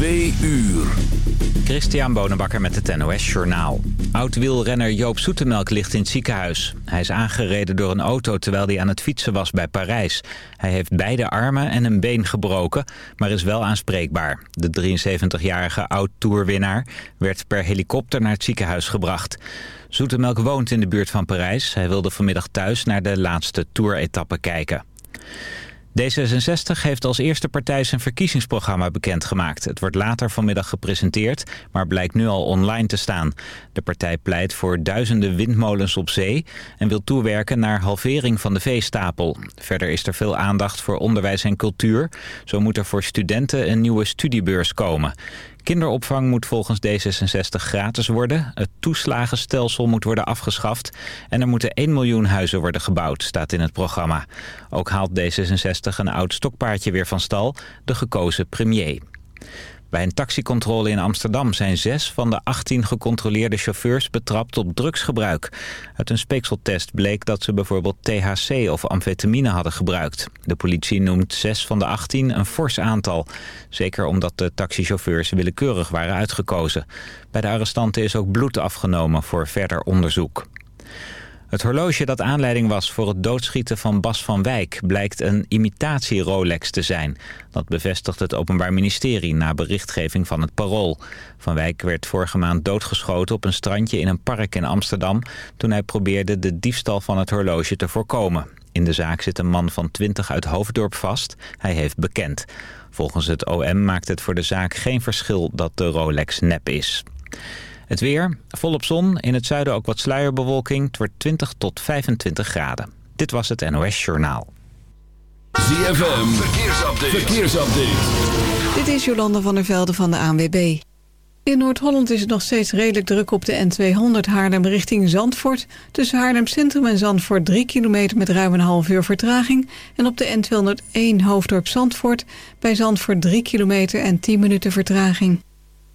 Twee uur. Christian Bonenbakker met het NOS Journaal. Oud-wielrenner Joop Zoetemelk ligt in het ziekenhuis. Hij is aangereden door een auto terwijl hij aan het fietsen was bij Parijs. Hij heeft beide armen en een been gebroken, maar is wel aanspreekbaar. De 73-jarige oud-tourwinnaar werd per helikopter naar het ziekenhuis gebracht. Zoetemelk woont in de buurt van Parijs. Hij wilde vanmiddag thuis naar de laatste toeretappe kijken. D66 heeft als eerste partij zijn verkiezingsprogramma bekendgemaakt. Het wordt later vanmiddag gepresenteerd, maar blijkt nu al online te staan. De partij pleit voor duizenden windmolens op zee... en wil toewerken naar halvering van de veestapel. Verder is er veel aandacht voor onderwijs en cultuur. Zo moet er voor studenten een nieuwe studiebeurs komen. Kinderopvang moet volgens D66 gratis worden. Het toeslagenstelsel moet worden afgeschaft. En er moeten 1 miljoen huizen worden gebouwd, staat in het programma. Ook haalt D66 een oud stokpaardje weer van stal, de gekozen premier. Bij een taxicontrole in Amsterdam zijn zes van de 18 gecontroleerde chauffeurs betrapt op drugsgebruik. Uit een speekseltest bleek dat ze bijvoorbeeld THC of amfetamine hadden gebruikt. De politie noemt zes van de 18 een fors aantal. Zeker omdat de taxichauffeurs willekeurig waren uitgekozen. Bij de arrestanten is ook bloed afgenomen voor verder onderzoek. Het horloge dat aanleiding was voor het doodschieten van Bas van Wijk... blijkt een imitatie Rolex te zijn. Dat bevestigt het Openbaar Ministerie na berichtgeving van het Parool. Van Wijk werd vorige maand doodgeschoten op een strandje in een park in Amsterdam... toen hij probeerde de diefstal van het horloge te voorkomen. In de zaak zit een man van 20 uit Hoofddorp vast. Hij heeft bekend. Volgens het OM maakt het voor de zaak geen verschil dat de Rolex nep is. Het weer, volop zon, in het zuiden ook wat sluierbewolking. Het wordt 20 tot 25 graden. Dit was het NOS Journaal. ZFM, verkeersupdate. verkeersupdate. Dit is Jolanda van der Velde van de ANWB. In Noord-Holland is het nog steeds redelijk druk op de N200 Haarlem richting Zandvoort. Tussen Haarlem Centrum en Zandvoort 3 kilometer met ruim een half uur vertraging. En op de N201 Hoofddorp Zandvoort bij Zandvoort 3 kilometer en 10 minuten vertraging.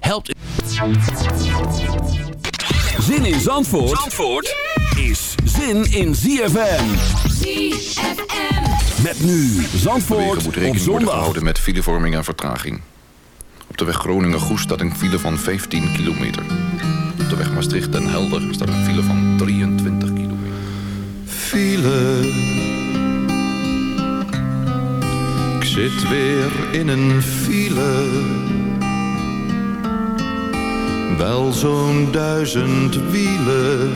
Helpt... Zin in Zandvoort, Zandvoort is zin in ZFM. ZFM. Met nu Zandvoort Wegen moet op rekening worden gehouden met filevorming en vertraging. Op de weg Groningen-Goes staat een file van 15 kilometer. Op de weg Maastricht-Den Helder staat een file van 23 kilometer. File. Ik zit weer in een file. Wel zo'n duizend wielen.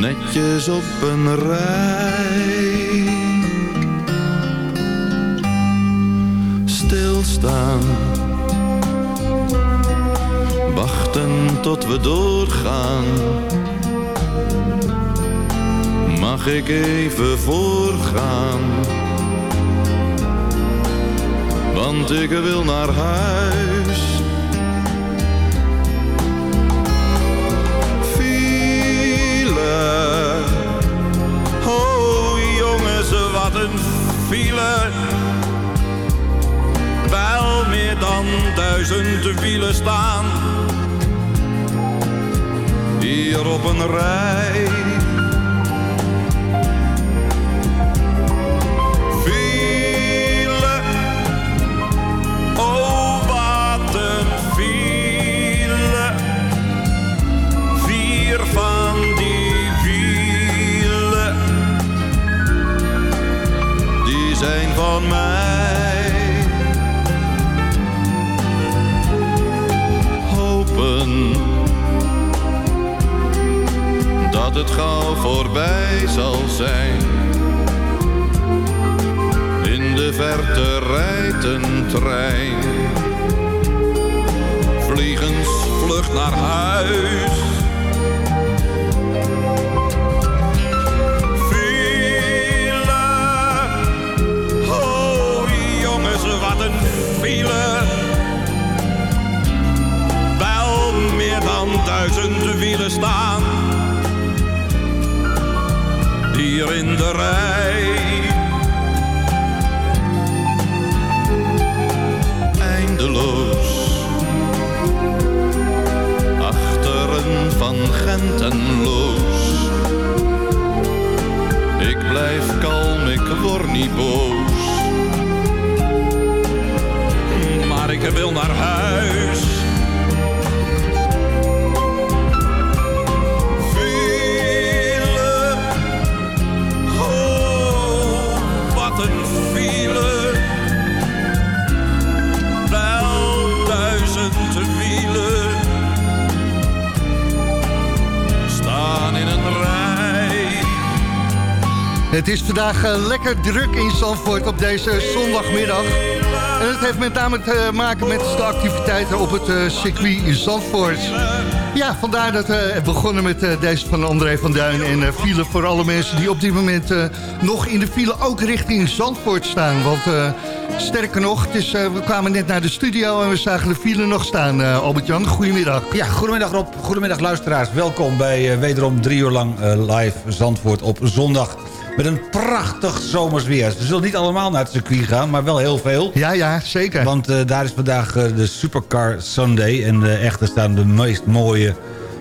Netjes op een rij. Stilstaan. Wachten tot we doorgaan. Mag ik even voorgaan? Want ik wil naar huis. Een file. Wel meer dan duizend wielen staan. Hier op een rij. mij. Hopen dat het gauw voorbij zal zijn. In de verte rijdt een trein, vliegensvlucht naar huis wielen staan. Hier in de rij. Eindeloos. Achteren van Gent en Loos. Ik blijf kalm, ik word niet boos. Maar ik wil naar huis. Het is vandaag eh, lekker druk in Zandvoort op deze zondagmiddag. En het heeft met name te maken met de activiteiten op het eh, circuit in Zandvoort. Ja, vandaar dat we begonnen met eh, deze van André van Duin en eh, file voor alle mensen die op dit moment eh, nog in de file ook richting Zandvoort staan. Want eh, sterker nog, het is, eh, we kwamen net naar de studio en we zagen de file nog staan. eh, Albert-Jan, goedemiddag. Ja, goedemiddag Rob, goedemiddag luisteraars. Welkom bij eh, wederom drie uur lang eh, live Zandvoort op zondag. Met een prachtig zomers weer. Ze zullen niet allemaal naar het circuit gaan, maar wel heel veel. Ja, ja, zeker. Want eh, daar is vandaag eh, de Supercar Sunday. En uh, echt, er staan de meest mooie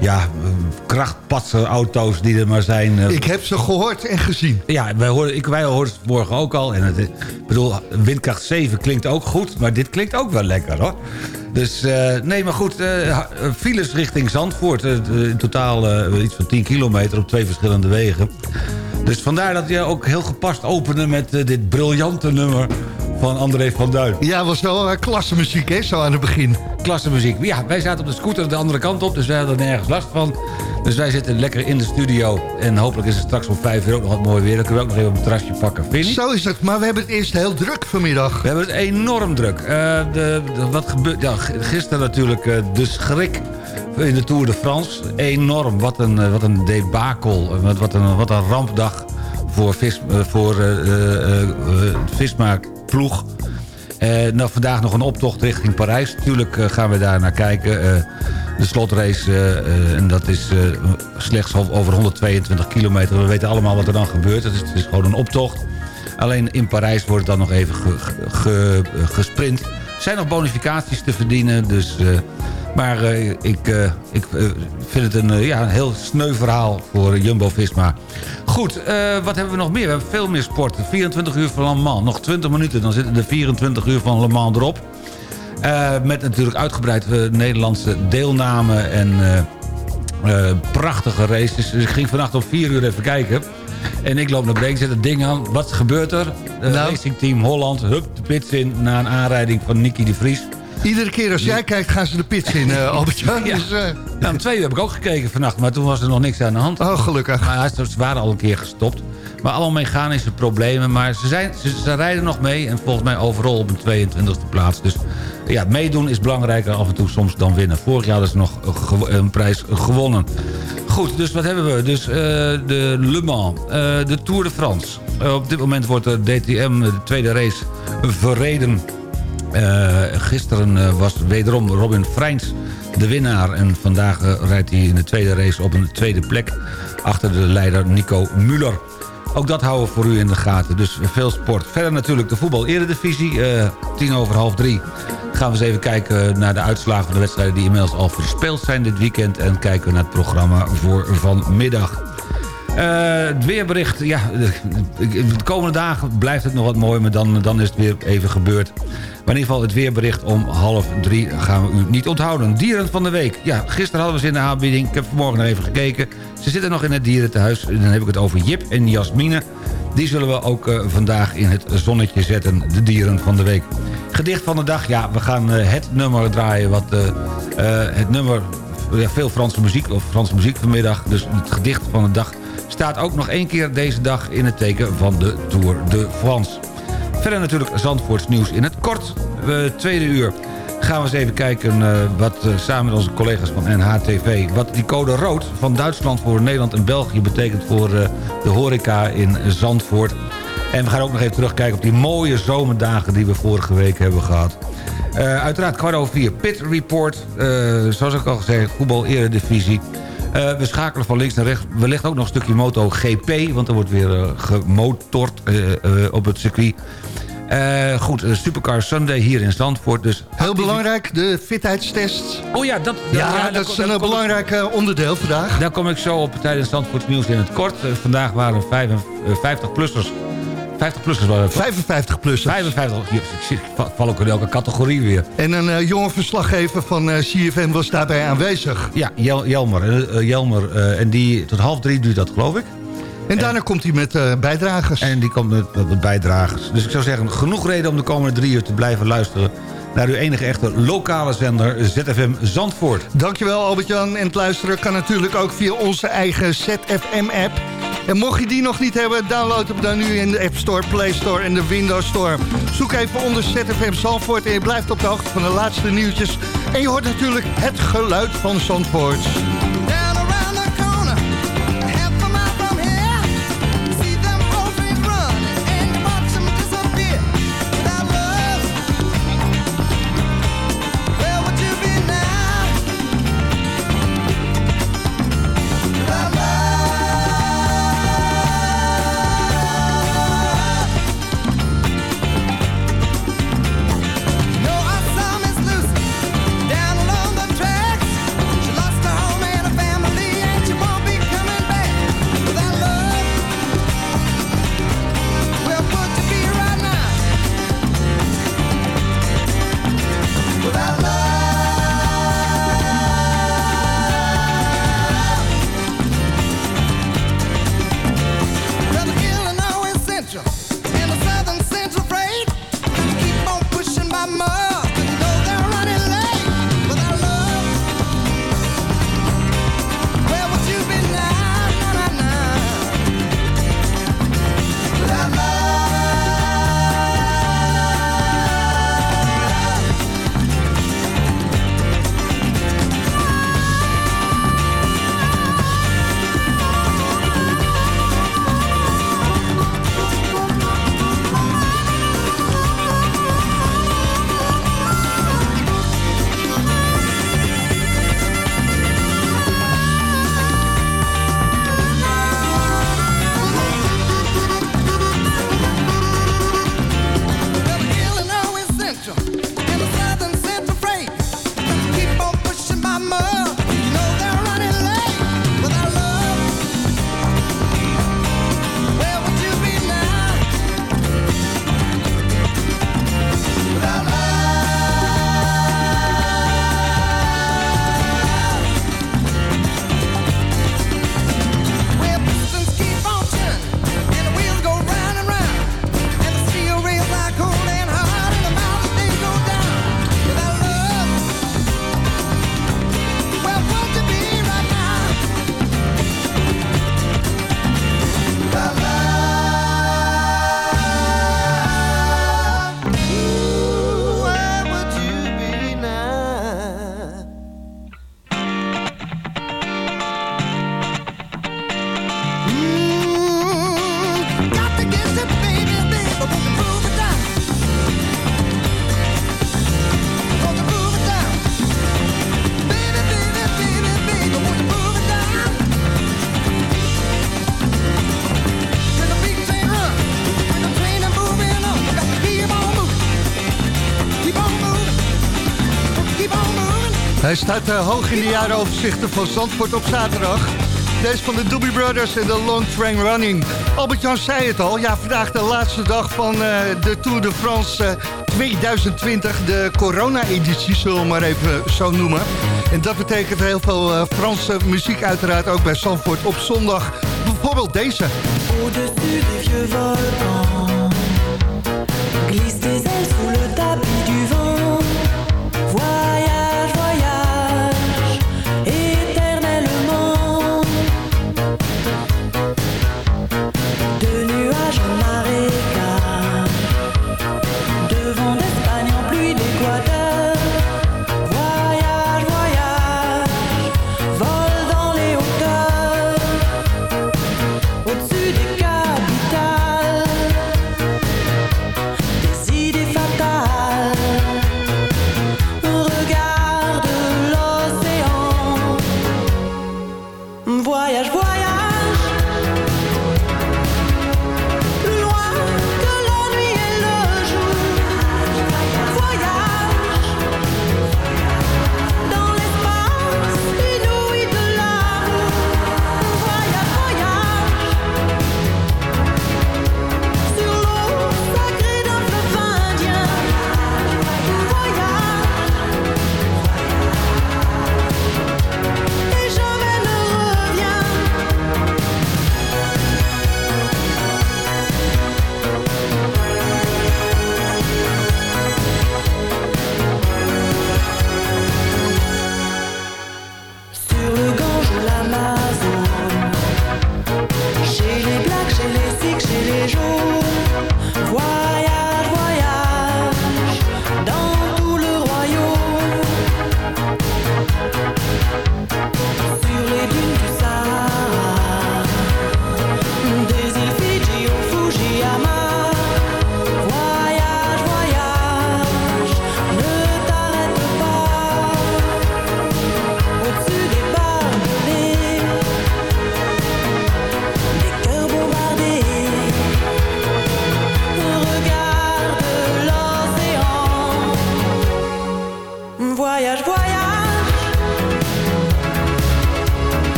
ja, eh, krachtpatse auto's die er maar zijn. Ik heb ze gehoord en gezien. Ja, wij hoorden, ik, wij hoorden het morgen ook al. En het, ik bedoel, windkracht 7 klinkt ook goed, maar dit klinkt ook wel lekker hoor. Dus nee, maar goed, files richting Zandvoort. in totaal iets van 10 kilometer op twee verschillende wegen. Dus vandaar dat je ook heel gepast opende met eh, dit briljante nummer van André van Duin. Ja, was wel uh, klasse muziek, hè, zo aan het begin. Klasse muziek. Ja, wij zaten op de scooter de andere kant op, dus wij hadden er nergens last van. Dus wij zitten lekker in de studio. En hopelijk is het straks om vijf uur ook nog wat mooi weer. Dan kunnen we ook nog even het terrasje pakken. Vind je? Zo is het, maar we hebben het eerst heel druk vanmiddag. We hebben het enorm druk. Eh, de, de- wat gebeurt... Ja, gisteren natuurlijk eh, de schrik in de Tour de France. Enorm. Wat een, eh, wat een debakel. Wat, wat, een, wat een rampdag voor, vis, eh, voor eh, eh, eh, Visma ploeg. Eh, nou, vandaag nog een optocht richting Parijs. Tuurlijk eh, gaan we daar naar kijken. Eh, de slotrace, eh, eh, en dat is eh, slechts over 122 kilometer. We weten allemaal wat er dan gebeurt. Het is, is gewoon een optocht. Alleen in Parijs wordt het dan nog even ge- ge- ge- gesprint. Er zijn nog bonificaties te verdienen, dus... maar eh, ik, eh, ik eh, vind het een, ja, een heel sneu verhaal voor Jumbo-Visma. Goed, wat hebben we nog meer? We hebben veel meer sporten. 24 uur van Le Mans. Nog 20 minuten, dan zitten de 24 uur van Le Mans erop. Met natuurlijk uitgebreid Nederlandse deelname en prachtige races. Dus ik ging vannacht om 4 uur even kijken. En ik loop naar beneden, zet het ding aan. Wat gebeurt er? Nou? Racing Team Holland, hup, de pits in... na een aanrijding van Nicky de Vries. Iedere keer als jij kijkt gaan ze de pits in, eh Albert-Jan. Ja. Dus, eh, Nou, om twee uur heb ik ook gekeken vannacht, maar toen was er nog niks aan de hand. oh, gelukkig. Maar ze waren al een keer gestopt. Maar allemaal mechanische problemen. Maar ze, zijn, ze, ze rijden nog mee. En volgens mij overal op een 22e plaats. Dus ja, meedoen is belangrijker af en toe soms dan winnen. Vorig jaar hadden ze nog een gewo- een prijs gewonnen. Goed, dus wat hebben we? Dus eh, de Le Mans, eh, de Tour de France. Eh, op dit moment wordt de DTM, de tweede race, verreden. Eh, gisteren eh, was wederom Robin Freins de winnaar. En vandaag eh, rijdt hij in de tweede race op een tweede plek... achter de leider Nico Muller. Ook dat houden we voor u in de gaten. Dus veel sport. Verder natuurlijk de voetbal-eredivisie. tien over half drie gaan we eens even kijken naar de uitslagen van de wedstrijden... die inmiddels al verspeeld zijn dit weekend. En kijken we naar het programma voor vanmiddag. Eh, het weerbericht, ja, de komende dagen blijft het nog wat mooi... maar dan, dan is het weer even gebeurd. Maar in ieder geval het weerbericht om half drie gaan we u niet onthouden. Dieren van de week. Ja, gisteren hadden we ze in de aanbieding. Ik heb vanmorgen nog even gekeken. Ze zitten nog in het dierentehuis. En dan heb ik het over Jip en Jasmine. Die zullen we ook eh, vandaag in het zonnetje zetten. De dieren van de week. Gedicht van de dag. Ja, we gaan eh, het nummer draaien. Wat, eh, het nummer ja, veel Franse muziek, of Franse muziek vanmiddag. Dus het gedicht van de dag staat ook nog één keer deze dag... in het teken van de Tour de France. Verder natuurlijk Zandvoorts nieuws in het kort. Tweede uur gaan we eens even kijken uh, wat uh, samen met onze collega's van NHTV... wat die code rood van Duitsland voor Nederland en België betekent voor uh, de horeca in Zandvoort. En we gaan ook nog even terugkijken op die mooie zomerdagen die we vorige week hebben gehad. uiteraard kwart over vier Pit Report. zoals ik al gezegd, voetbal eredivisie. Uh, we schakelen van links naar rechts. Wellicht ook nog een stukje MotoGP. Want er wordt weer uh, gemotord uh, op het circuit. Uh, goed, Supercar Sunday hier in Zandvoort. Dus Heel belangrijk, de fitheidstest. Oh ja, dat, ja, ja, dat is een belangrijk ik, onderdeel vandaag. Daar kom ik zo op tijdens Zandvoort Nieuws in het kort. Uh, vandaag waren 50-plussers. 50-plussers waren 55-plussers. 55, ik val ook in elke categorie weer. En een uh, jonge verslaggever van uh, CFM was daarbij aanwezig. Ja, Jel Jelmer. Jelmer en die, tot half drie duurt dat, geloof ik. En daarna komt hij met uh, bijdragers. En die komt met, met, bijdragers. Dus ik zou zeggen, genoeg reden om de komende drie uur te blijven luisteren... naar uw enige echte lokale zender ZFM Zandvoort. Dankjewel Albert-Jan. En het luisteren kan natuurlijk ook via onze eigen ZFM-app. En mocht je die nog niet hebben, download hem dan nu in de App Store, Play Store en de Windows Store. Zoek even onder ZFM Zandvoort en je blijft op de hoogte van de laatste nieuwtjes. En je hoort natuurlijk het geluid van Zandvoort. Staat uh, hoog in de jarenoverzichten van Zandvoort op zaterdag. Deze van de Doobie Brothers en de Long Train Running. Albert-Jan zei het al, ja, vandaag de laatste dag van uh, de Tour de France uh, 2020. De corona-editie, zullen we maar even zo noemen. En dat betekent heel veel Franse muziek uiteraard ook bij Zandvoort op zondag. Bijvoorbeeld deze. Au-dessus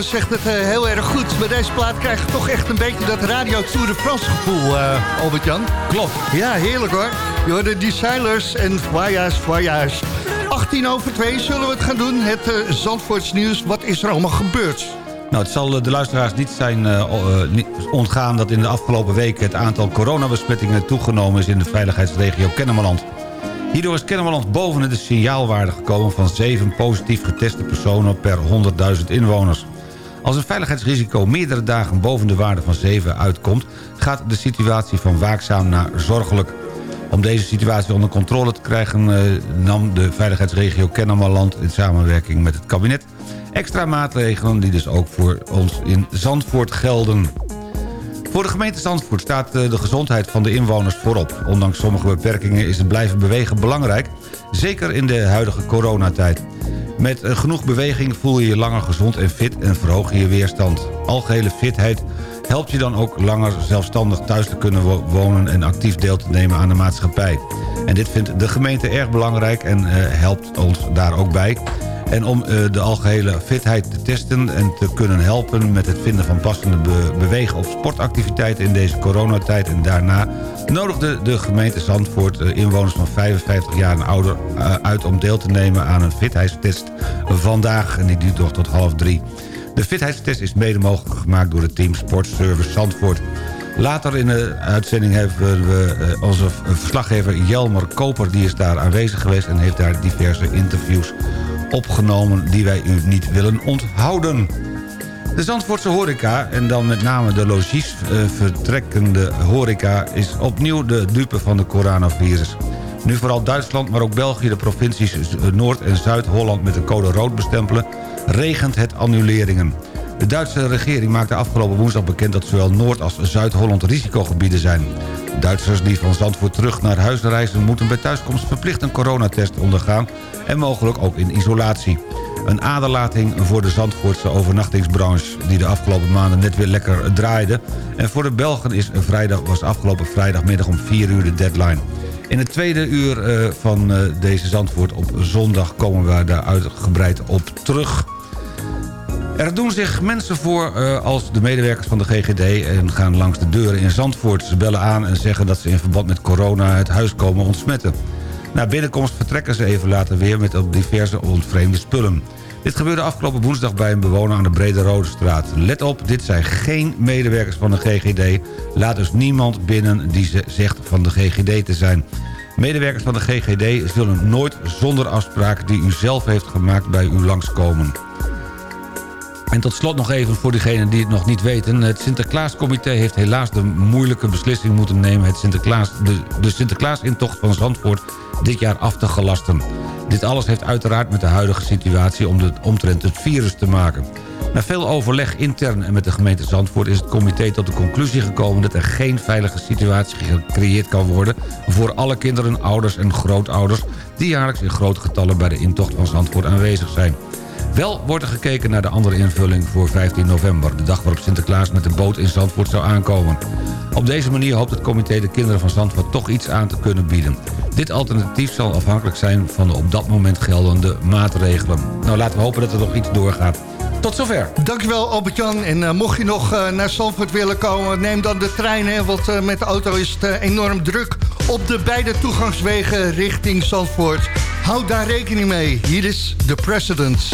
Albert-Jan zegt het eh, heel erg goed. Bij deze plaat krijg je toch echt een beetje dat Radio Tour de France gevoel, eh, Albert-Jan. Klopt. Ja, heerlijk hoor. Je hoorde die Sailors en Voyage, Voyage. 18 over 2 zullen we het gaan doen. Het eh Zandvoorts nieuws. Wat is er allemaal gebeurd? Nou, het zal de luisteraars niet zijn niet ontgaan... dat in de afgelopen weken het aantal coronabesmettingen toegenomen is... in de veiligheidsregio Kennemerland. Hierdoor is Kennemerland boven de signaalwaarde gekomen... van 7 positief geteste personen per 100.000 inwoners. Als een veiligheidsrisico meerdere dagen boven de waarde van 7 uitkomt... gaat de situatie van waakzaam naar zorgelijk. Om deze situatie onder controle te krijgen... eh, nam de veiligheidsregio Kennemerland in samenwerking met het kabinet... extra maatregelen die dus ook voor ons in Zandvoort gelden. Voor de gemeente Zandvoort staat eh, de gezondheid van de inwoners voorop. Ondanks sommige beperkingen is het blijven bewegen belangrijk. Zeker in de huidige coronatijd. Met eh, genoeg beweging voel je je langer gezond en fit en verhoog je je weerstand. Algehele fitheid helpt je dan ook langer zelfstandig thuis te kunnen wo- wonen... en actief deel te nemen aan de maatschappij. En dit vindt de gemeente erg belangrijk en eh, helpt ons daar ook bij. En om eh, de algehele fitheid te testen en te kunnen helpen... met het vinden van passende be- bewegen- of sportactiviteiten in deze coronatijd en daarna... nodigde de gemeente Zandvoort eh, inwoners van 55 jaar en ouder eh, uit... om deel te nemen aan een fitheidstest vandaag. En die duurt nog tot half drie. De fitheidstest is mede mogelijk gemaakt door het team Sportservice Zandvoort. Later in de uitzending hebben we onze verslaggever Jelmer Koper... die is daar aanwezig geweest en heeft daar diverse interviews opgenomen... die wij u niet willen onthouden. De Zandvoortse horeca, en dan met name de logies eh, vertrekkende horeca... is opnieuw de dupe van de coronavirus. Nu vooral Duitsland, maar ook België, de provincies Noord- en Zuid-Holland... met de code rood bestempelen, regent het annuleringen. De Duitse regering maakte afgelopen woensdag bekend... dat zowel Noord- als Zuid-Holland risicogebieden zijn. Duitsers die van Zandvoort terug naar huis reizen... moeten bij thuiskomst verplicht een coronatest ondergaan... en mogelijk ook in isolatie. Een aderlating voor de Zandvoortse overnachtingsbranche... die de afgelopen maanden net weer lekker draaide. En voor de Belgen is vrijdag, was afgelopen vrijdagmiddag om 4 uur de deadline. In het tweede uur eh, van eh, deze Zandvoort op zondag komen we daar uitgebreid op terug. Er doen zich mensen voor eh, als de medewerkers van de GGD... en gaan langs de deuren in Zandvoort. Ze bellen aan en zeggen dat ze in verband met corona het huis komen ontsmetten. Na binnenkomst vertrekken ze even later weer met diverse ontvreemde spullen. Dit gebeurde afgelopen woensdag bij een bewoner aan de Brede Rode Straat. Let op, dit zijn geen medewerkers van de GGD. Laat dus niemand binnen die ze zegt van de GGD te zijn. Medewerkers van de GGD zullen nooit zonder afspraak die u zelf heeft gemaakt bij u langskomen. En tot slot nog even voor diegenen die het nog niet weten. Het Sinterklaascomité heeft helaas de moeilijke beslissing moeten nemen... Het Sinterklaas, de, de Sinterklaasintocht van Zandvoort dit jaar af te gelasten. Dit alles heeft uiteraard met de huidige situatie om de, omtrent het virus te maken. Na veel overleg intern en met de gemeente Zandvoort... is het comité tot de conclusie gekomen dat er geen veilige situatie gecreëerd kan worden... voor alle kinderen, ouders en grootouders... die jaarlijks in grote getallen bij de intocht van Zandvoort aanwezig zijn. Wel wordt er gekeken naar de andere invulling voor 15 november... de dag waarop Sinterklaas met de boot in Zandvoort zou aankomen. Op deze manier hoopt het comité de kinderen van Zandvoort toch iets aan te kunnen bieden. Dit alternatief zal afhankelijk zijn van de op dat moment geldende maatregelen. Nou, laten we hopen dat er nog iets doorgaat. Tot zover. Dankjewel Albert-Jan. En eh, mocht je nog eh, naar Zandvoort willen komen, neem dan de trein. Hè, want eh, met de auto is het enorm druk op de beide toegangswegen richting Zandvoort. Houd daar rekening mee. Hier is The President.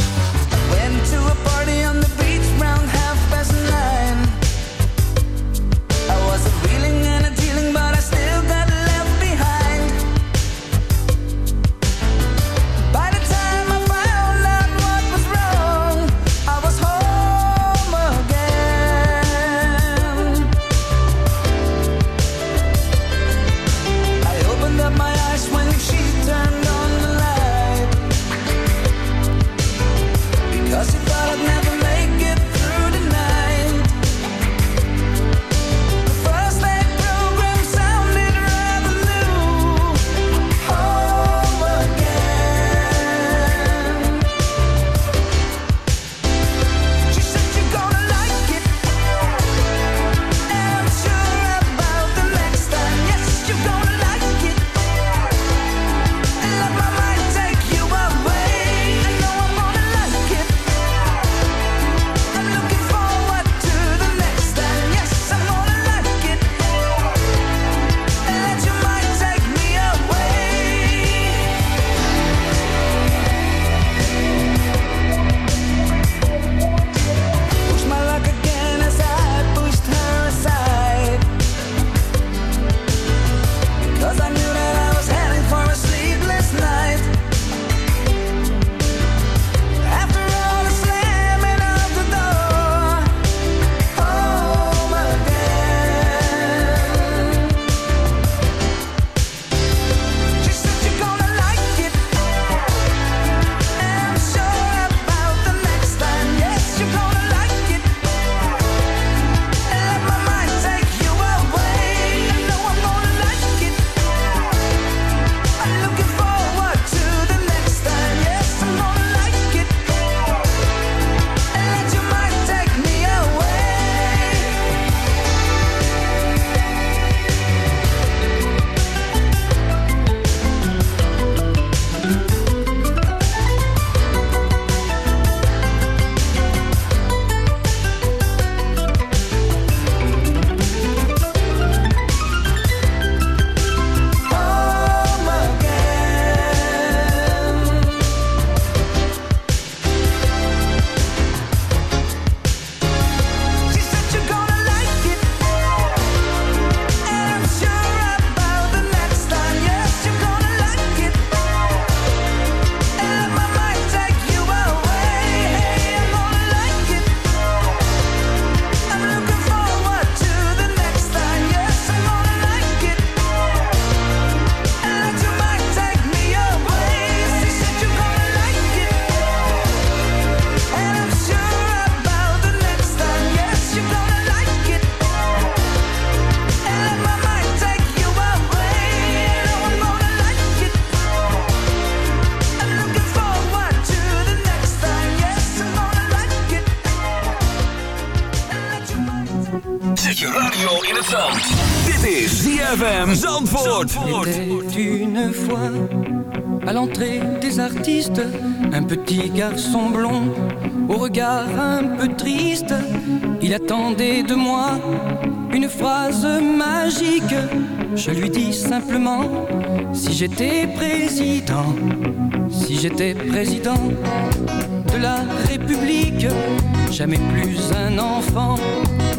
Un petit garçon blond au regard un peu triste. Il attendait de moi une phrase magique. Je lui dis simplement si j'étais président, si j'étais président de la République, jamais plus un enfant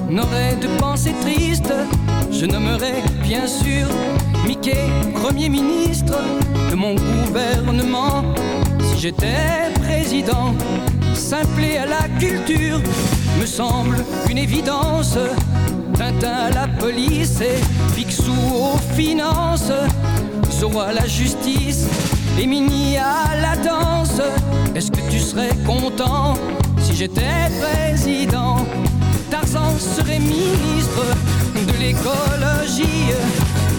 n'aurait de pensée triste. Je nommerais bien sûr Mickey Premier ministre de mon gouvernement. Si j'étais président, simple et à la culture, me semble une évidence. Tintin à la police et Picsou aux finances. Zorro à la justice et Mini à la danse. Est-ce que tu serais content si j'étais président? Tarzan serait ministre de l'écologie.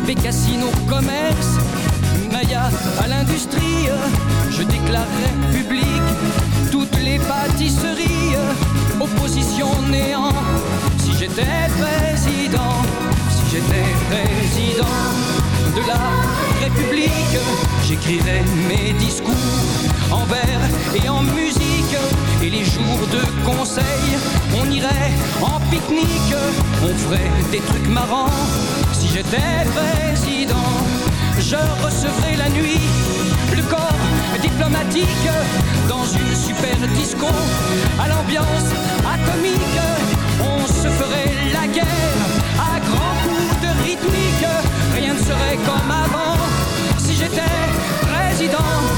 Bécassine au commerce, Maya à l'industrie, je déclarerai public toutes les pâtisseries, opposition néant. Si j'étais président, si j'étais président de la République, j'écrirais mes discours en vers et en musique et les jours de conseil. On irait en pique-nique, on ferait des trucs marrants. Si j'étais président, je recevrais la nuit le corps diplomatique dans une super disco à l'ambiance atomique. On se ferait la guerre à grands coups de rythmique. Rien ne serait comme avant si j'étais président.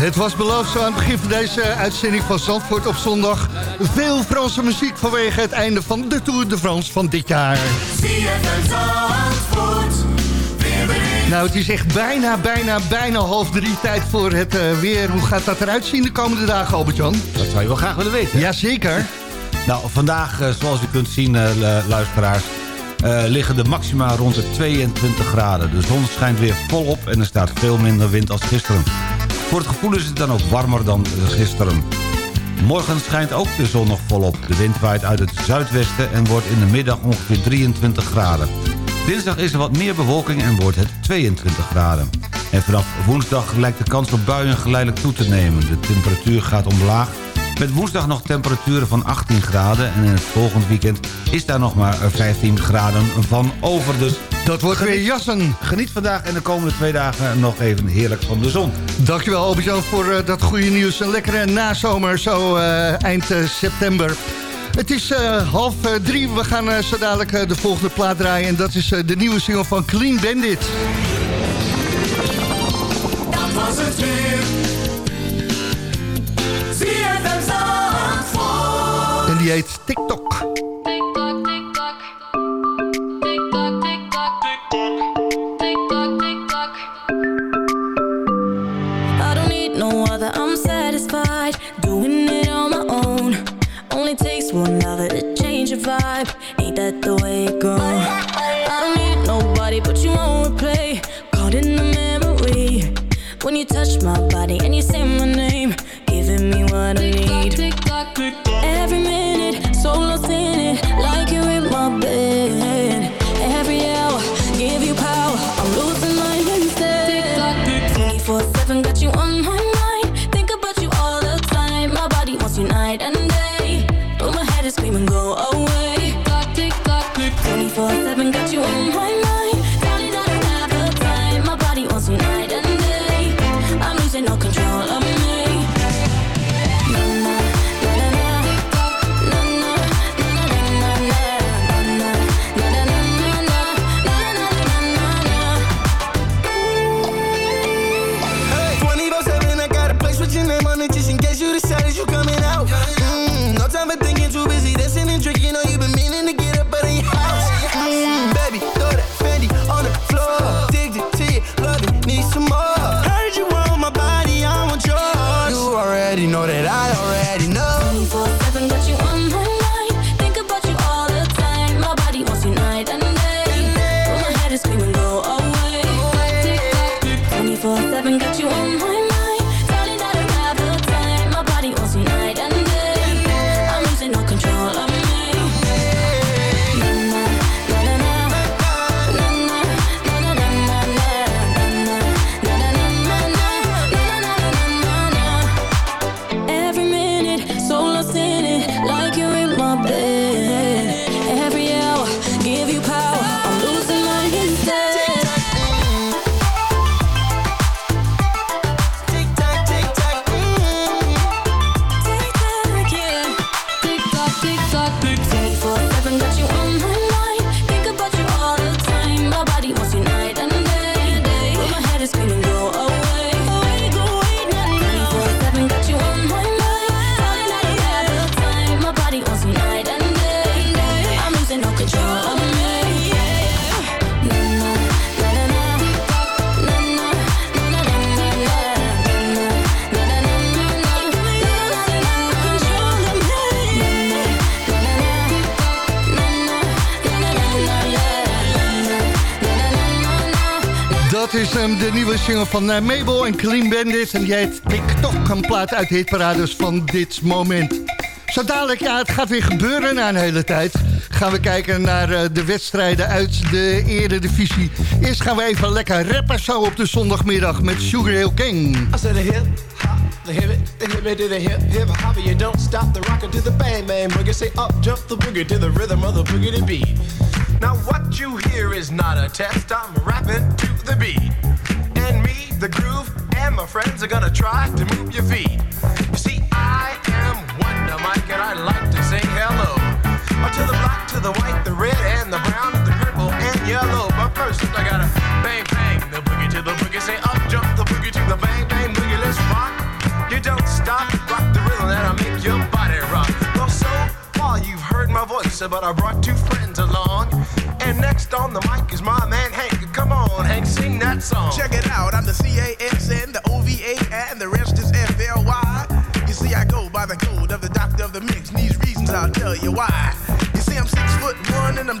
Het was beloofd zo aan het begin van deze uitzending van Zandvoort op zondag. Veel Franse muziek vanwege het einde van de Tour de France van dit jaar. Nou, het is echt bijna, bijna, bijna half drie tijd voor het eh, weer. Hoe gaat dat eruit zien de komende dagen, Albert-Jan? Dat zou je wel graag willen weten. Jazeker. Nou, vandaag, eh, zoals u kunt zien, eh, lu- luisteraars... eh, liggen de maxima rond de 22 graden. De zon schijnt weer volop en er staat veel minder wind als gisteren. Voor het gevoel is het dan ook warmer dan gisteren. Morgen schijnt ook de zon nog volop. De wind waait uit het zuidwesten en wordt in de middag ongeveer 23 graden. Dinsdag is er wat meer bewolking en wordt het 22 graden. En vanaf woensdag lijkt de kans op buien geleidelijk toe te nemen. De temperatuur gaat omlaag. Met woensdag nog temperaturen van 18 graden. En in het volgend weekend is daar nog maar 15 graden van over. Dus Dat wordt weer jassen. Geniet vandaag en de komende twee dagen nog even heerlijk van de zon. Dankjewel Albert-Jan voor eh, dat goede nieuws. Een lekkere nazomer zo eh, eind eh, september. Het is eh, half eh, drie. We gaan eh, zo dadelijk eh, de volgende plaat draaien. En dat is eh, de nieuwe single van Clean Bandit. Dat was het weer. Only takes one lover to change your vibe. Ain't that the way it goes? Lên nieuwe single van eh, Mabel en Clean Bandit. En jij hebt TikTok een plaat uit de hitparades van dit moment. Zo dadelijk, ja, het gaat weer gebeuren na een hele tijd. Gaan we kijken naar eh, de wedstrijden uit de eredivisie. Eerst gaan we even lekker rappen zo op de zondagmiddag met Sugar Hill King. I said a hip hop, the hip the hip to the hip hip hop. You don't stop the rocker to the bang bang boogie. Say up jump the boogie to the rhythm of the boogie to beat. Now what you hear is not a test. I'm rapping to the beat, and me, the groove, and my friends are gonna try to move your feet. You see, I am Wonder Mike, and I like to say hello Uh, to the black, to the white, the red, and the brown, the purple, and yellow. But first, I gotta bang bang the boogie to the boogie. Say up jump the boogie to the bang bang boogie. Let's rock. You don't stop, rock the rhythm that'll make your body rock. Well, so far you've heard my voice, but I brought two friends along. And next on the mic is my man Hank. Hank, sing that song. Check it out, I'm the C-A-S-N, the O-V-A, and the rest is F-L-Y. You see, I go by the code of the doctor of the mix, and these reasons I'll tell you why. You see, I'm six foot one, and I'm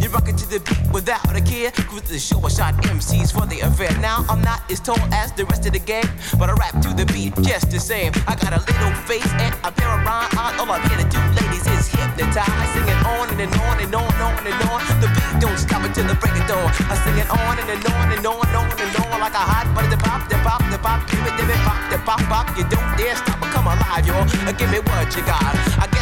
You rock it to the beat without a care. Cruise the show, I shot MCs for the affair. Now I'm not as tall as the rest of the gang, but I rap to the beat just the same. I got a little face and a pair of rhyme eyes. All I'm here to do, ladies, is hypnotize. Sing it on and, and on and on and on and on. The beat don't stop until the break of dawn. I sing it on and, and on and on and on and on like a hot butter. The pop, the pop, the pop, give it, give it, pop, the pop, pop. You don't dare stop or come alive, y'all. Give me what you got. I guess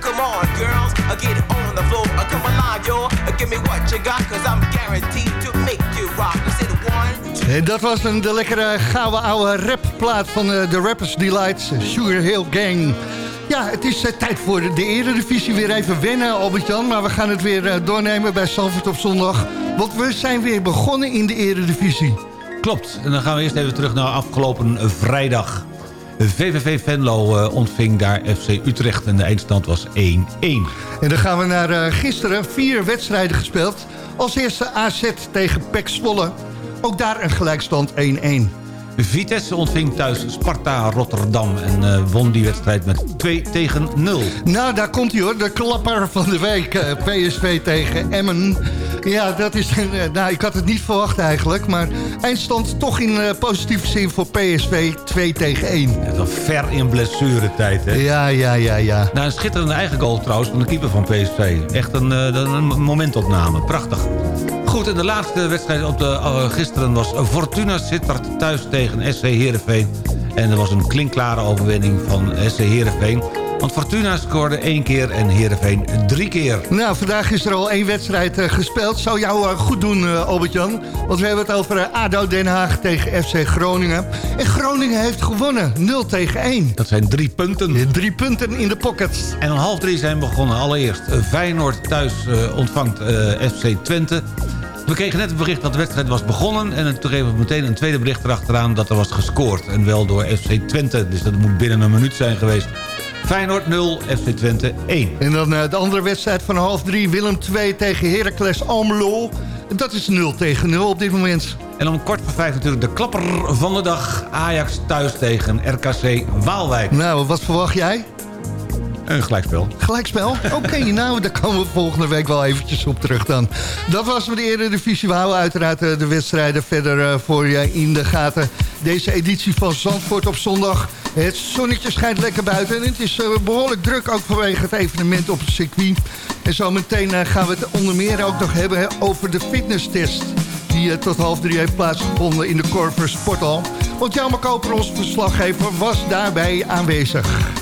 Come on, girls, I get on the floor. I come alive, y'all. Uh, Give me what you got, cause I'm guaranteed to make you rock. En dat was een de lekkere gouden oude rapplaat van eh, de Rappers Delight, Sugar Hill Gang. Ja, het is eh, tijd voor de eredivisie weer even wennen, Albert-Jan. Maar we gaan het weer eh, doornemen bij Salford op zondag. Want we zijn weer begonnen in de eredivisie. Klopt. En dan gaan we eerst even terug naar afgelopen vrijdag. VVV Venlo eh, ontving daar FC Utrecht en de eindstand was 1-1. En dan gaan we naar eh, gisteren. Vier wedstrijden gespeeld. Als eerste AZ tegen PEC Zwolle. Ook daar een gelijkstand 1-1. Vitesse ontving thuis Sparta Rotterdam en eh, won die wedstrijd met 2 tegen 0. Nou, daar komt hij hoor. De klapper van de week. eh, PSV tegen Emmen. Ja, dat is... eh, nou, ik had het niet verwacht eigenlijk. Maar eindstand toch in positieve zin voor PSV 2 tegen 1. Dat is wel ver in blessuretijd, hè? Ja, ja, ja, ja. Nou, een schitterende eigen goal trouwens van de keeper van PSV. Echt een, een momentopname. Prachtig. Goed, en de laatste wedstrijd op de, eh, gisteren was Fortuna Sittard thuis tegen SC Heerenveen. En er was een klinkklare overwinning van SC Heerenveen. Want Fortuna scoorde één keer en Heerenveen drie keer. Nou, vandaag is er al één wedstrijd eh, gespeeld. Zou jou eh, goed doen, eh, Albert-Jan. Want we hebben het over ADO Den Haag tegen FC Groningen. En Groningen heeft gewonnen, 0 tegen 1. Dat zijn drie punten. Drie punten in de pocket. En om half drie zijn we begonnen. Allereerst Feyenoord thuis ontvangt FC Twente. We kregen net het bericht dat de wedstrijd was begonnen... en toen kregen we meteen een tweede bericht erachteraan dat er was gescoord. En wel door FC Twente, dus dat moet binnen een minuut zijn geweest. Feyenoord 0, FC Twente 1. En dan eh, de andere wedstrijd van half drie. Willem 2 tegen Heracles Almelo. Dat is 0 tegen 0 op dit moment. En om kwart voor vijf natuurlijk de klapper van de dag. Ajax thuis tegen RKC Waalwijk. Nou, wat verwacht jij? Een gelijkspel. Gelijkspel? Oké, nou, daar komen we volgende week wel eventjes op terug dan. Dat was met de Eredivisie. We houden uiteraard eh, de wedstrijden verder eh, voor je in de gaten. Deze editie van Zandvoort op zondag. Het zonnetje schijnt lekker buiten. En het is eh, behoorlijk druk ook vanwege het evenement op het circuit. En zo meteen eh, gaan we het onder meer ook nog hebben over de fitnesstest. Die eh, tot half drie heeft plaatsgevonden in de Corver Sporthal. Want Jelmer Koper, ons verslaggever, was daarbij aanwezig.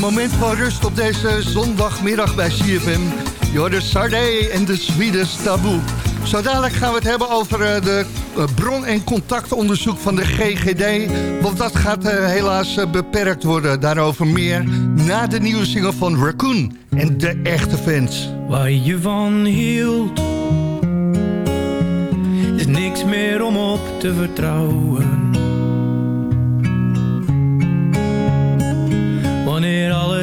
Moment van rust op deze zondagmiddag bij CFM. Jorde Sardé en de Swedish Taboe. Zo dadelijk gaan we het hebben over eh, de eh, bron- en contactonderzoek van de GGD. Want dat gaat eh, helaas beperkt worden. Daarover meer na de nieuwe single van Raccoon en de echte fans. Waar je van hield Is niks meer om op te vertrouwen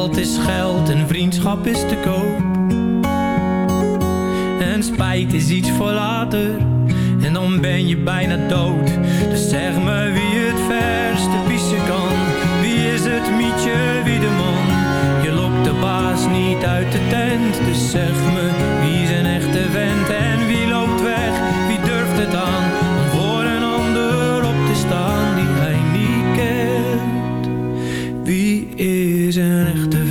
Geld is geld en vriendschap is te koop. En spijt is iets voor later, en dan ben je bijna dood. Dus zeg me wie het verste pissen kan. Wie is het mietje, wie de man? Je lokt de baas niet uit de tent. Dus zeg me wie een echte vent en wie loopt weg? Wie durft het aan om voor een ander op te staan die hij niet kent? Wie is een echte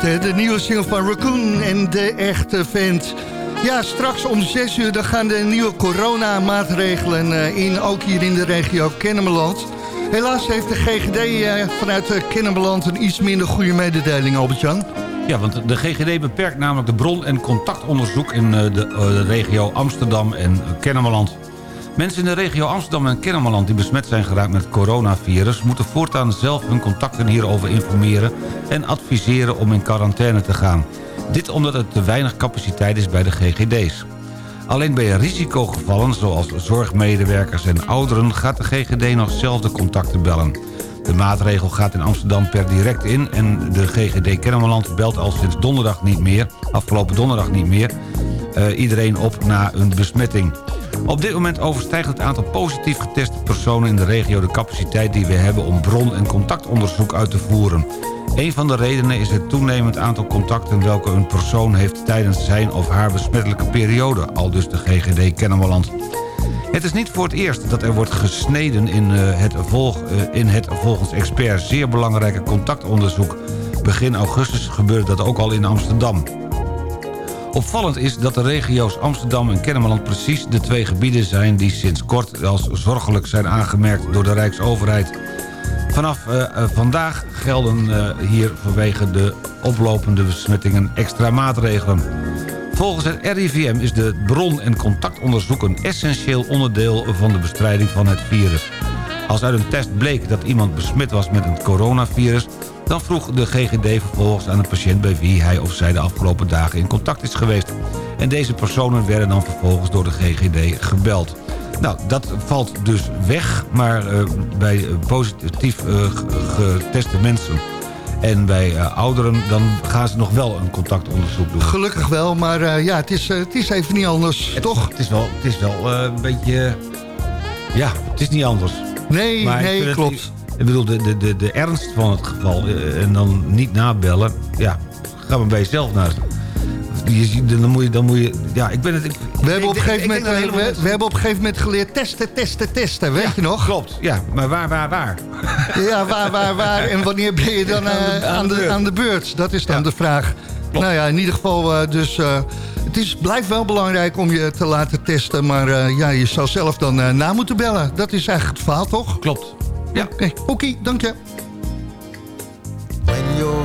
De nieuwe single van Raccoon en de echte vent. Ja, straks om 6 uur gaan de nieuwe coronamaatregelen eh, in, ook hier in de regio Kennemerland. Helaas heeft de GGD eh, vanuit eh, Kennemerland een iets minder goede mededeling, Albert-Jan. Ja, want de GGD beperkt namelijk de bron- en contactonderzoek in de, de regio Amsterdam en Kennemerland. Mensen in de regio Amsterdam en Kennemerland die besmet zijn geraakt met coronavirus... moeten voortaan zelf hun contacten hierover informeren en adviseren om in quarantaine te gaan. Dit omdat er te weinig capaciteit is bij de GGD's. Alleen bij risicogevallen, zoals zorgmedewerkers en ouderen... gaat de GGD nog zelf de contacten bellen. De maatregel gaat in Amsterdam per direct in... en de GGD Kennemerland belt al sinds donderdag niet meer... afgelopen donderdag niet meer... eh, iedereen op na een besmetting. Op dit moment overstijgt het aantal positief geteste personen in de regio... de capaciteit die we hebben om bron- en contactonderzoek uit te voeren. Een van de redenen is het toenemend aantal contacten... welke een persoon heeft tijdens zijn of haar besmettelijke periode... al dus de GGD Kennemerland. Het is niet voor het eerst dat er wordt gesneden in, eh, het, volg, eh, in het volgens expert zeer belangrijke contactonderzoek. Begin augustus gebeurde dat ook al in Amsterdam. Opvallend is dat de regio's Amsterdam en Kennemerland precies de twee gebieden zijn... die sinds kort als zorgelijk zijn aangemerkt door de Rijksoverheid. Vanaf eh, eh, vandaag gelden eh, hier vanwege de oplopende besmettingen extra maatregelen. Volgens het RIVM is de bron- en contactonderzoek een essentieel onderdeel van de bestrijding van het virus. Als uit een test bleek dat iemand besmet was met het coronavirus... dan vroeg de GGD vervolgens aan de patiënt bij wie hij of zij de afgelopen dagen in contact is geweest. En deze personen werden dan vervolgens door de GGD gebeld. Nou, dat valt dus weg, maar eh, bij eh, positief eh, ge- geteste mensen en bij ouderen... dan gaan ze nog wel een contactonderzoek doen. Gelukkig wel, maar ja, het is, het is even niet anders, toch? Het is wel, het is wel een beetje... ja, het is niet anders. Nee, Maar ik nee, vind het- klopt. Ik bedoel, de, de, de, de ernst van het geval en dan niet nabellen... ja, ga maar bij jezelf naar. Je, dan moet je... Dan moet je ja, ik ben het... ik- We hebben, op een gegeven moment, eh, we, we hebben op een gegeven moment geleerd testen, testen, testen. Weet je nog? Klopt, ja. Maar waar, waar, waar? Ja, waar, waar, waar en wanneer ben je dan eh, aan, de, aan de beurt? Dat is dan de vraag. Nou ja, in ieder geval, eh, dus eh, het is, blijft wel belangrijk om je te laten testen. Maar eh, ja, je zou zelf dan eh, na moeten bellen. Dat is eigenlijk het verhaal, toch? Klopt. Ja. Oké, oké, dank je. When you're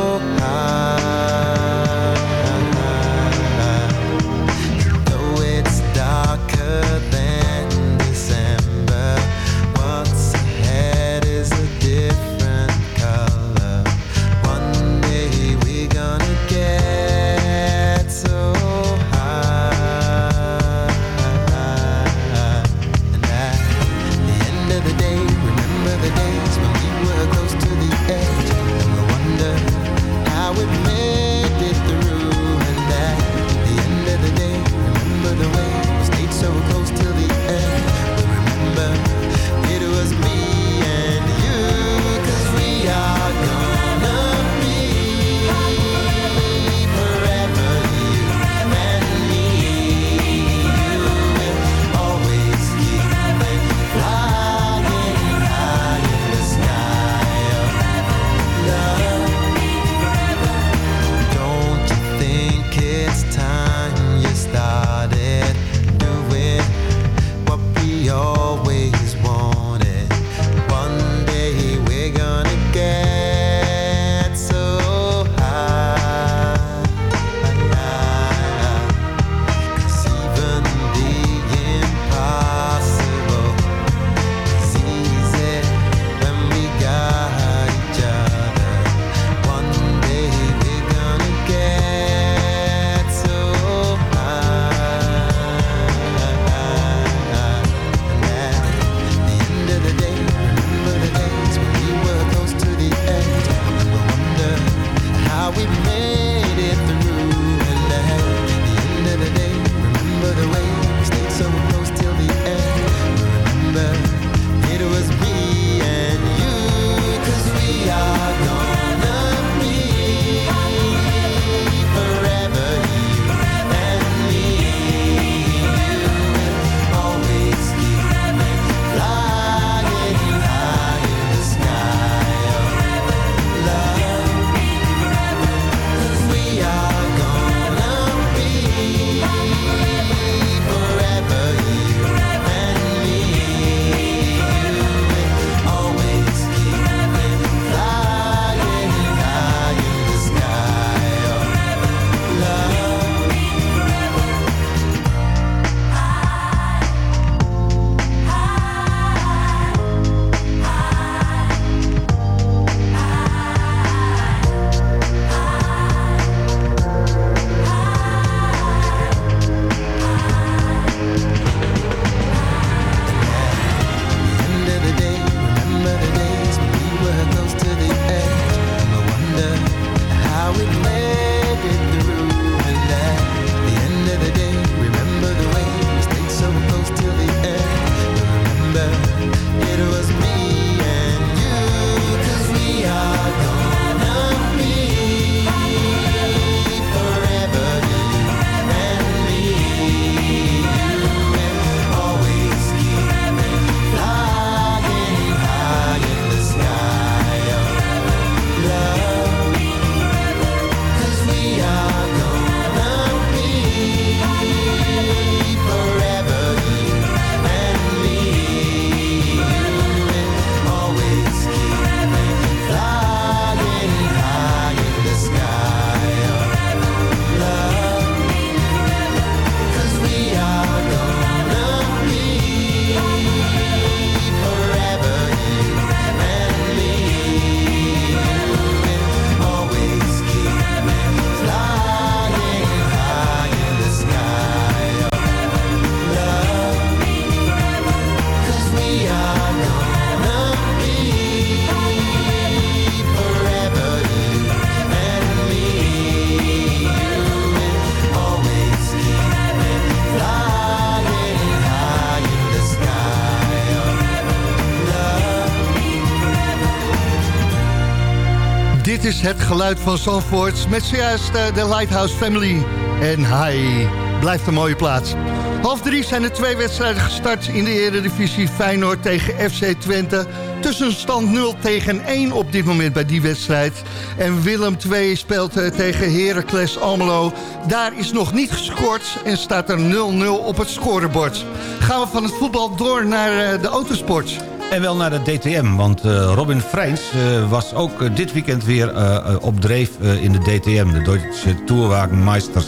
het geluid van Zandvoort met zojuist eh, de Lighthouse Family. En hi, blijft een mooie plaats. Half drie zijn er twee wedstrijden gestart in de Eredivisie. Feyenoord tegen FC Twente. Tussenstand 0 tegen 1 op dit moment bij die wedstrijd. En Willem II speelt eh, tegen Heracles Almelo. Daar is nog niet gescoord en staat er 0-0 op het scorebord. Gaan we van het voetbal door naar eh, de autosport. En wel naar de DTM, want eh, Robin Freins eh, was ook eh, dit weekend weer eh, op dreef in de DTM, de Deutsche Tourwagenmeisters.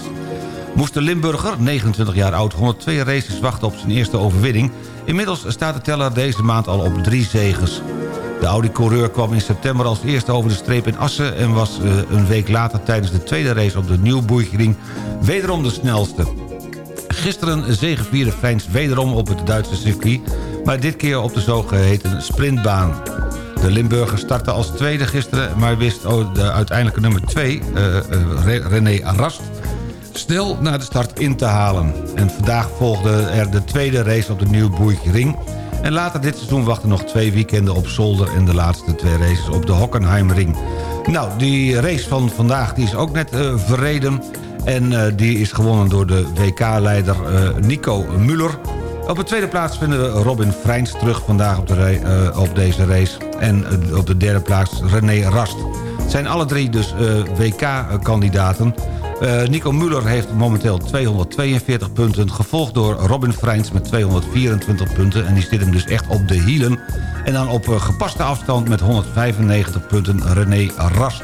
Moest de Limburger, 29 jaar oud, 102 races wachten op zijn eerste overwinning. Inmiddels staat de teller deze maand al op drie zegens. De Audi-coureur kwam in september als eerste over de streep in Assen... en was een week later tijdens de tweede race op de Nieuwboeichering wederom de snelste. Gisteren zegevierde Freins wederom op het Duitse circuit... maar dit keer op de zogeheten sprintbaan. De Limburger startte als tweede gisteren... maar wist oh, de uiteindelijke nummer 2, René Rast... snel naar de start in te halen. En vandaag volgde er de tweede race op de Nieuwboeichering... en later dit seizoen wachten nog twee weekenden op Zolder... en de laatste twee races op de Hockenheimring. Nou, die race van vandaag die is ook net eh, verreden... En eh, die is gewonnen door de WK-leider eh, Nico Muller. Op de tweede plaats vinden we Robin Freins terug vandaag op, de eh, op deze race. En eh, op de derde plaats René Rast. Het zijn alle drie dus eh, WK-kandidaten. Nico Muller heeft momenteel 242 punten... gevolgd door Robin Freins met 224 punten. En die zit hem dus echt op de hielen. En dan op gepaste afstand met 195 punten René Rast.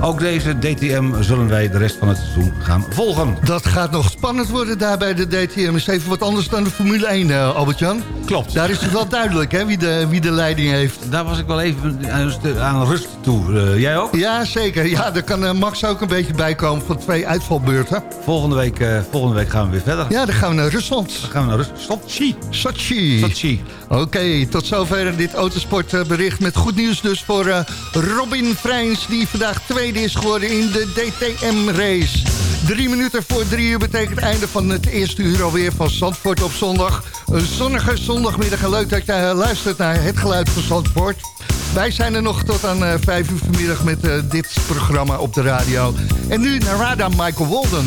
Ook deze DTM zullen wij de rest van het seizoen gaan volgen. Dat gaat nog spannend worden daar bij de DTM. Is even wat anders dan de Formule 1, eh, Albert-Jan. Klopt. Daar is het wel duidelijk hè, wie, de, wie de leiding heeft. Daar was ik wel even aan, aan rust toe. Eh, jij ook? Ja, zeker. Ja, daar kan eh, Max ook een beetje bijkomen van twee uitvalbeurten. Volgende week, volgende week gaan we weer verder. Ja, dan gaan we naar Rusland. Dan gaan we naar Rusland. Sochi. Sochi. Sochi. Oké, tot zover dit autosportbericht met goed nieuws dus voor Robin Freins... die vandaag tweede is geworden in de DTM-race. Drie minuten voor drie uur betekent het einde van het eerste uur alweer van Zandvoort op zondag. Een zonnige zondagmiddag en leuk dat je eh, luistert naar het geluid van Zandvoort. Wij zijn er nog tot aan eh, vijf uur vanmiddag met eh, dit programma op de radio. En nu naar Rada Michael Walden.